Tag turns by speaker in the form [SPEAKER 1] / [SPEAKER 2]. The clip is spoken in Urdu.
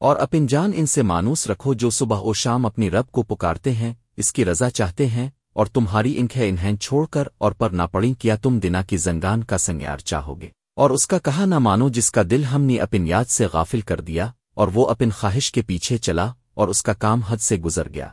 [SPEAKER 1] اور اپن جان ان سے مانوس رکھو جو صبح و شام اپنی رب کو پکارتے ہیں، اس کی رضا چاہتے ہیں، اور تمہاری انکھے انہیں چھوڑ کر اور پر نہ پڑیں کیا تم دنا کی زنگان کا سنگیار چاہو گے۔ اور اس کا کہا نہ مانو جس کا دل ہم نے اپن یاد سے غافل کر دیا، اور وہ اپن خواہش کے پیچھے چلا اور اس کا کام حد سے گزر گیا۔